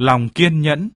lòng kiên nhẫn.